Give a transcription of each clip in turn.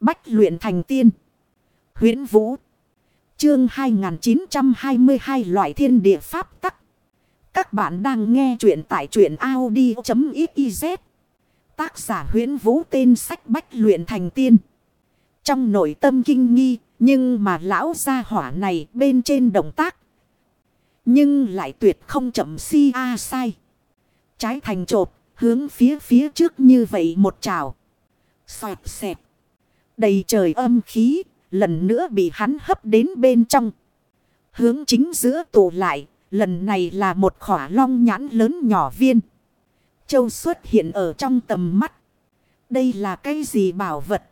Bách luyện thành tiên. huyễn Vũ. Chương 2922 loại thiên địa pháp tắc. Các bạn đang nghe truyện tại truyện Audi.xyz. Tác giả huyễn Vũ tên sách Bách luyện thành tiên. Trong nội tâm kinh nghi, nhưng mà lão gia hỏa này bên trên động tác. Nhưng lại tuyệt không chậm si a sai. Trái thành trột, hướng phía phía trước như vậy một trào. Xoẹt xẹp. Đầy trời âm khí, lần nữa bị hắn hấp đến bên trong. Hướng chính giữa tụ lại, lần này là một khỏa long nhãn lớn nhỏ viên. Châu xuất hiện ở trong tầm mắt. Đây là cái gì bảo vật?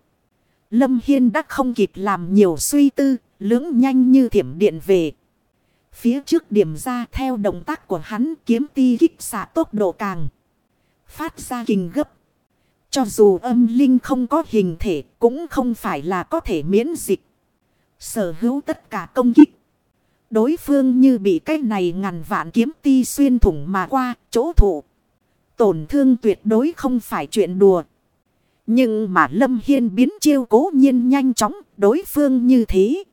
Lâm Hiên đã không kịp làm nhiều suy tư, lưỡng nhanh như thiểm điện về. Phía trước điểm ra theo động tác của hắn kiếm ti kích xạ tốc độ càng. Phát ra kinh gấp. Cho dù âm linh không có hình thể, cũng không phải là có thể miễn dịch. Sở hữu tất cả công kích. Đối phương như bị cái này ngàn vạn kiếm ti xuyên thủng mà qua chỗ thụ. Tổn thương tuyệt đối không phải chuyện đùa. Nhưng mà Lâm Hiên biến chiêu cố nhiên nhanh chóng, đối phương như thế.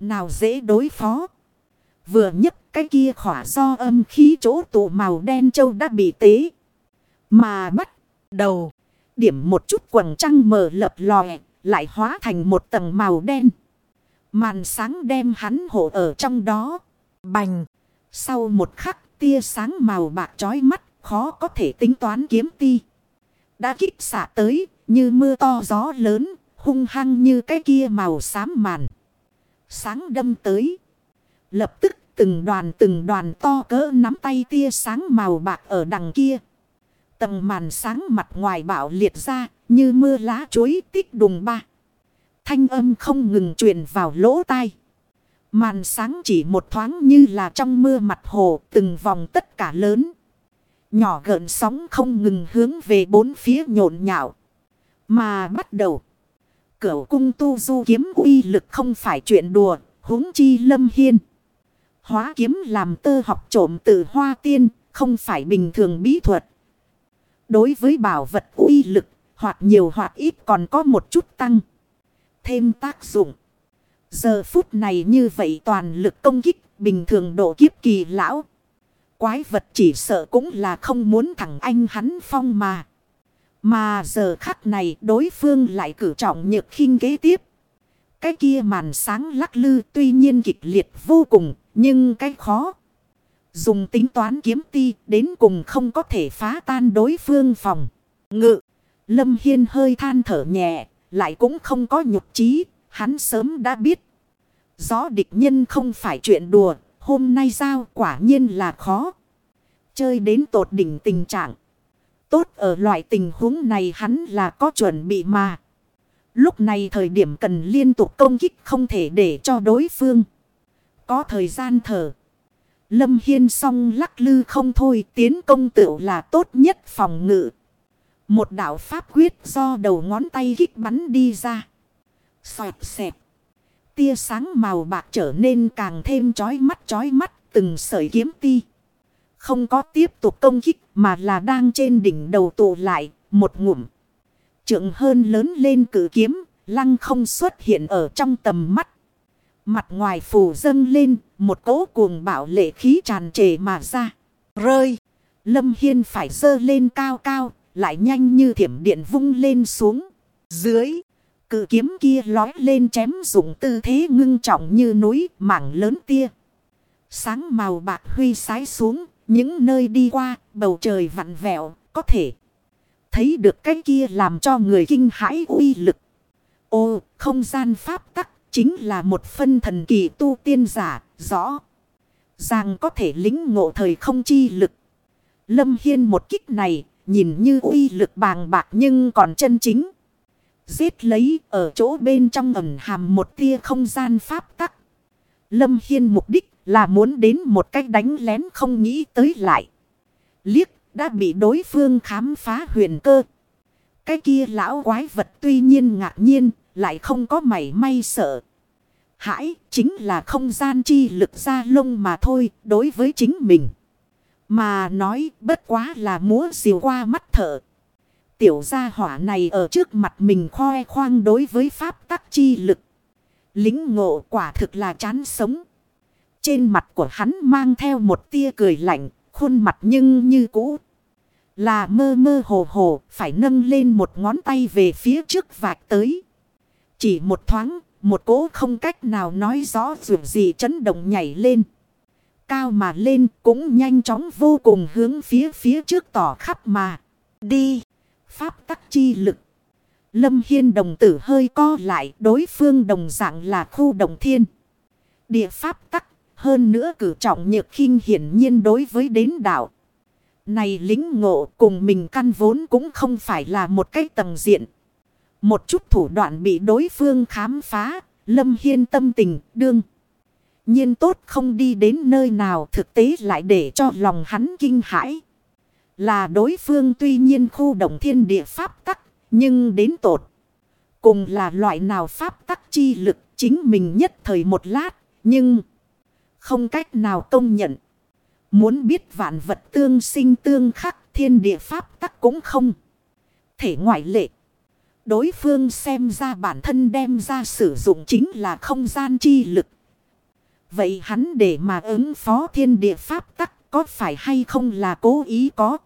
Nào dễ đối phó. Vừa nhất, cái kia khỏa do âm khí chỗ tụ màu đen châu đã bị tế. Mà bắt đầu. Điểm một chút quần trăng mở lập lòe. Lại hóa thành một tầng màu đen. Màn sáng đem hắn hộ ở trong đó. Bành. Sau một khắc, tia sáng màu bạc chói mắt. Khó có thể tính toán kiếm ti. Đã kích xả tới. Như mưa to gió lớn. Hung hăng như cái kia màu xám màn. Sáng đâm tới. Lập tức, từng đoàn từng đoàn to cỡ nắm tay tia sáng màu bạc ở đằng kia. Tầng màn sáng mặt ngoài bạo liệt ra, như mưa lá chuối tích đùng ba. Thanh âm không ngừng truyền vào lỗ tai. Màn sáng chỉ một thoáng như là trong mưa mặt hồ, từng vòng tất cả lớn. Nhỏ gợn sóng không ngừng hướng về bốn phía nhộn nhạo. Mà bắt đầu. Cửu cung tu du kiếm uy lực không phải chuyện đùa. huống chi lâm hiên. Hóa kiếm làm tơ học trộm từ hoa tiên. Không phải bình thường bí thuật. Đối với bảo vật uy lực. Hoặc nhiều hoặc ít còn có một chút tăng. Thêm tác dụng. Giờ phút này như vậy toàn lực công kích. Bình thường độ kiếp kỳ lão. Quái vật chỉ sợ cũng là không muốn thẳng anh hắn phong mà. Mà giờ khắc này đối phương lại cử trọng nhược khinh kế tiếp. Cái kia màn sáng lắc lư tuy nhiên kịch liệt vô cùng, nhưng cái khó. Dùng tính toán kiếm ti đến cùng không có thể phá tan đối phương phòng. Ngự, Lâm Hiên hơi than thở nhẹ, lại cũng không có nhục trí, hắn sớm đã biết. Gió địch nhân không phải chuyện đùa, hôm nay giao quả nhiên là khó. Chơi đến tột đỉnh tình trạng. Tốt ở loại tình huống này hắn là có chuẩn bị mà. Lúc này thời điểm cần liên tục công kích không thể để cho đối phương. Có thời gian thở. Lâm Hiên song lắc lư không thôi tiến công tựu là tốt nhất phòng ngự. Một đạo pháp quyết do đầu ngón tay kích bắn đi ra. Xoẹt xẹp. Tia sáng màu bạc trở nên càng thêm chói mắt chói mắt từng sợi kiếm ti. Không có tiếp tục công kích mà là đang trên đỉnh đầu tụ lại một ngụm. Trượng hơn lớn lên cử kiếm, lăng không xuất hiện ở trong tầm mắt. Mặt ngoài phủ dâng lên, một cỗ cuồng bạo lệ khí tràn trề mà ra. Rơi, lâm hiên phải dơ lên cao cao, lại nhanh như thiểm điện vung lên xuống. Dưới, cự kiếm kia lói lên chém dụng tư thế ngưng trọng như núi mảng lớn tia. Sáng màu bạc huy sái xuống, những nơi đi qua, bầu trời vặn vẹo, có thể thấy được cái kia làm cho người kinh hãi uy lực. Ô, không gian pháp tắc chính là một phân thần kỳ tu tiên giả, rõ. Rằng có thể lính ngộ thời không chi lực. Lâm Hiên một kích này, nhìn như uy lực bàng bạc nhưng còn chân chính. Giết lấy ở chỗ bên trong ẩn hàm một tia không gian pháp tắc. Lâm Hiên mục đích là muốn đến một cách đánh lén không nghĩ tới lại. Liếc đã bị đối phương khám phá huyền cơ. Cái kia lão quái vật tuy nhiên ngạc nhiên lại không có mảy may sợ. Hãi chính là không gian chi lực ra lông mà thôi đối với chính mình. Mà nói bất quá là múa diều qua mắt thở. tiểu gia hỏa này ở trước mặt mình khoe khoang đối với pháp tắc chi lực. Lính ngộ quả thực là chán sống. Trên mặt của hắn mang theo một tia cười lạnh, khuôn mặt nhưng như cũ. Là mơ mơ hồ hồ, phải nâng lên một ngón tay về phía trước vạch tới. Chỉ một thoáng, một cỗ không cách nào nói rõ dù gì chấn động nhảy lên. Cao mà lên cũng nhanh chóng vô cùng hướng phía phía trước tỏ khắp mà. Đi. Pháp tắc chi lực. Lâm Hiên đồng tử hơi co lại đối phương đồng dạng là khu đồng thiên. Địa pháp tắc. Hơn nữa cử trọng nhược khinh hiển nhiên đối với đến đạo. Này lính ngộ cùng mình căn vốn cũng không phải là một cái tầng diện. Một chút thủ đoạn bị đối phương khám phá. Lâm Hiên tâm tình đương. nhiên tốt không đi đến nơi nào thực tế lại để cho lòng hắn kinh hãi. Là đối phương tuy nhiên khu động thiên địa pháp tắc, nhưng đến tột. Cùng là loại nào pháp tắc chi lực chính mình nhất thời một lát, nhưng không cách nào công nhận. Muốn biết vạn vật tương sinh tương khắc thiên địa pháp tắc cũng không. Thể ngoại lệ. Đối phương xem ra bản thân đem ra sử dụng chính là không gian chi lực. Vậy hắn để mà ứng phó thiên địa pháp tắc có phải hay không là cố ý có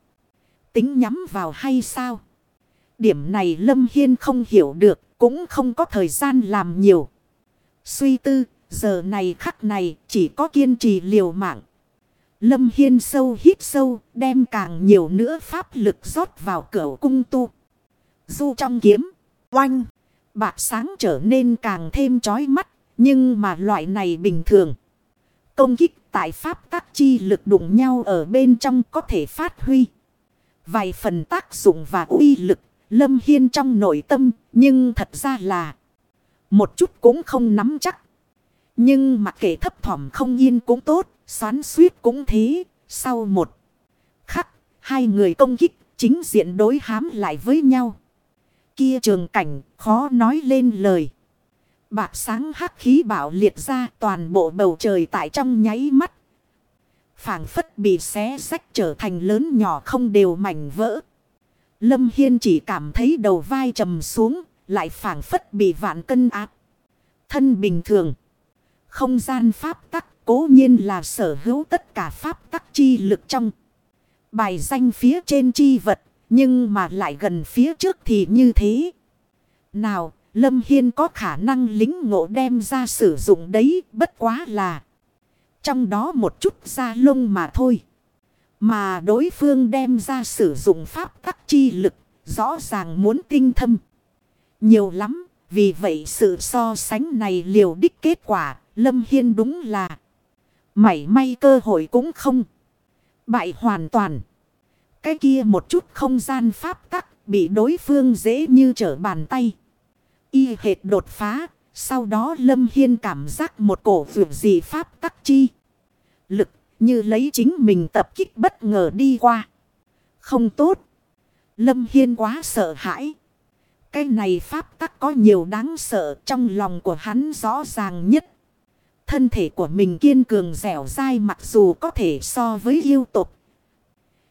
tính nhắm vào hay sao? Điểm này Lâm Hiên không hiểu được, cũng không có thời gian làm nhiều. Suy tư, giờ này khắc này chỉ có kiên trì liều mạng. Lâm Hiên sâu hít sâu, đem càng nhiều nữa pháp lực rót vào cửa cung tu. Du trong kiếm, oanh, bạc sáng trở nên càng thêm chói mắt, nhưng mà loại này bình thường. Công kích tại pháp tác chi lực đụng nhau ở bên trong có thể phát huy. Vài phần tác dụng và uy lực, Lâm Hiên trong nội tâm, nhưng thật ra là một chút cũng không nắm chắc. Nhưng mặc kệ thấp thỏm không yên cũng tốt, xoán suýt cũng thế, sau một khắc, hai người công kích, chính diện đối hám lại với nhau. Kia trường cảnh, khó nói lên lời. Bạc sáng hắc khí bảo liệt ra toàn bộ bầu trời tại trong nháy mắt phảng phất bị xé sách trở thành lớn nhỏ không đều mảnh vỡ. Lâm Hiên chỉ cảm thấy đầu vai trầm xuống, lại phảng phất bị vạn cân áp. Thân bình thường. Không gian pháp tắc cố nhiên là sở hữu tất cả pháp tắc chi lực trong. Bài danh phía trên chi vật, nhưng mà lại gần phía trước thì như thế. Nào, Lâm Hiên có khả năng lính ngộ đem ra sử dụng đấy, bất quá là. Trong đó một chút da lông mà thôi. Mà đối phương đem ra sử dụng pháp tắc chi lực, rõ ràng muốn tinh thâm. Nhiều lắm, vì vậy sự so sánh này liều đích kết quả, Lâm Hiên đúng là mảy may cơ hội cũng không. Bại hoàn toàn. Cái kia một chút không gian pháp tắc bị đối phương dễ như trở bàn tay. Y hệt đột phá, sau đó Lâm Hiên cảm giác một cổ vượt gì pháp tắc chi. Lực như lấy chính mình tập kích bất ngờ đi qua. Không tốt. Lâm Hiên quá sợ hãi. Cái này pháp tắc có nhiều đáng sợ trong lòng của hắn rõ ràng nhất. Thân thể của mình kiên cường dẻo dai mặc dù có thể so với yêu tục.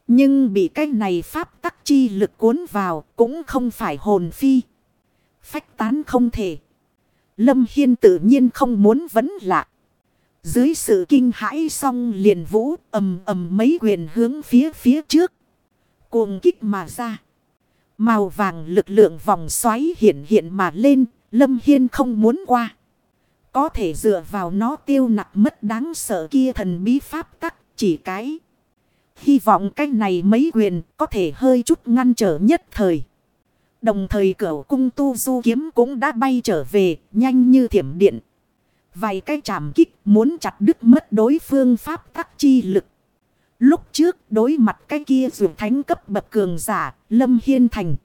Nhưng bị cái này pháp tắc chi lực cuốn vào cũng không phải hồn phi. Phách tán không thể. Lâm Hiên tự nhiên không muốn vấn lạ. Dưới sự kinh hãi song liền vũ ầm ầm mấy quyền hướng phía phía trước. Cuồng kích mà ra. Màu vàng lực lượng vòng xoáy hiện hiện mà lên. Lâm Hiên không muốn qua. Có thể dựa vào nó tiêu nặng mất đáng sợ kia thần bí pháp tắc, chỉ cái. Hy vọng cái này mấy quyền có thể hơi chút ngăn trở nhất thời. Đồng thời cửu cung tu du kiếm cũng đã bay trở về nhanh như thiểm điện. Vài cái chạm kích muốn chặt đứt mất đối phương pháp tắc chi lực. Lúc trước đối mặt cái kia dù thánh cấp bậc cường giả, Lâm Hiên Thành.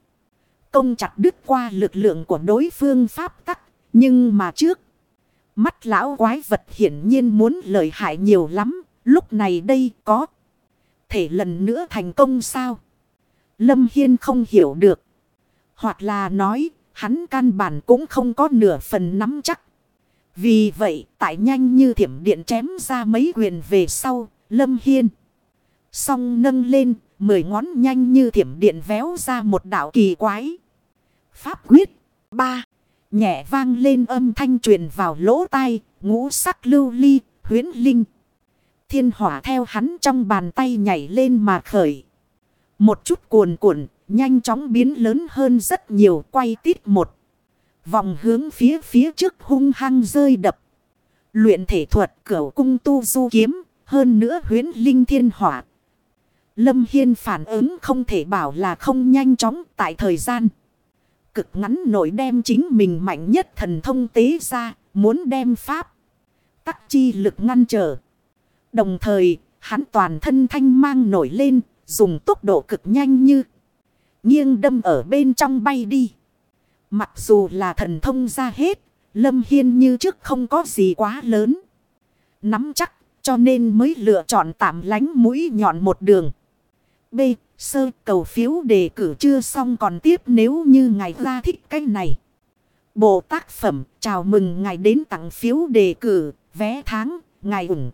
Công chặt đứt qua lực lượng của đối phương pháp tắc. Nhưng mà trước, mắt lão quái vật hiển nhiên muốn lợi hại nhiều lắm. Lúc này đây có thể lần nữa thành công sao? Lâm Hiên không hiểu được. Hoặc là nói, hắn căn bản cũng không có nửa phần nắm chắc. Vì vậy, tại nhanh như thiểm điện chém ra mấy quyền về sau, Lâm Hiên. Song nâng lên, Mười ngón nhanh như thiểm điện véo ra một đạo kỳ quái. Pháp quyết. ba Nhẹ vang lên âm thanh truyền vào lỗ tai. Ngũ sắc lưu ly, huyến linh. Thiên hỏa theo hắn trong bàn tay nhảy lên mà khởi. Một chút cuồn cuộn, nhanh chóng biến lớn hơn rất nhiều quay tít một. Vòng hướng phía phía trước hung hăng rơi đập. Luyện thể thuật cửu cung tu du kiếm, hơn nữa huyến linh thiên hỏa. Lâm Hiên phản ứng không thể bảo là không nhanh chóng tại thời gian. Cực ngắn nổi đem chính mình mạnh nhất thần thông tế ra, muốn đem pháp. Tắc chi lực ngăn trở. Đồng thời, hắn toàn thân thanh mang nổi lên, dùng tốc độ cực nhanh như nghiêng đâm ở bên trong bay đi. Mặc dù là thần thông ra hết, Lâm Hiên như trước không có gì quá lớn. Nắm chắc, cho nên mới lựa chọn tạm lánh mũi nhọn một đường. B. Sơ cầu phiếu đề cử chưa xong còn tiếp nếu như ngài ra thích cái này. Bộ tác phẩm chào mừng ngài đến tặng phiếu đề cử, vé tháng, ngài ủng.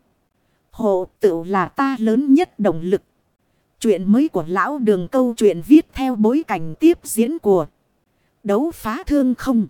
Hộ tự là ta lớn nhất động lực. Chuyện mới của lão đường câu chuyện viết theo bối cảnh tiếp diễn của đấu phá thương không.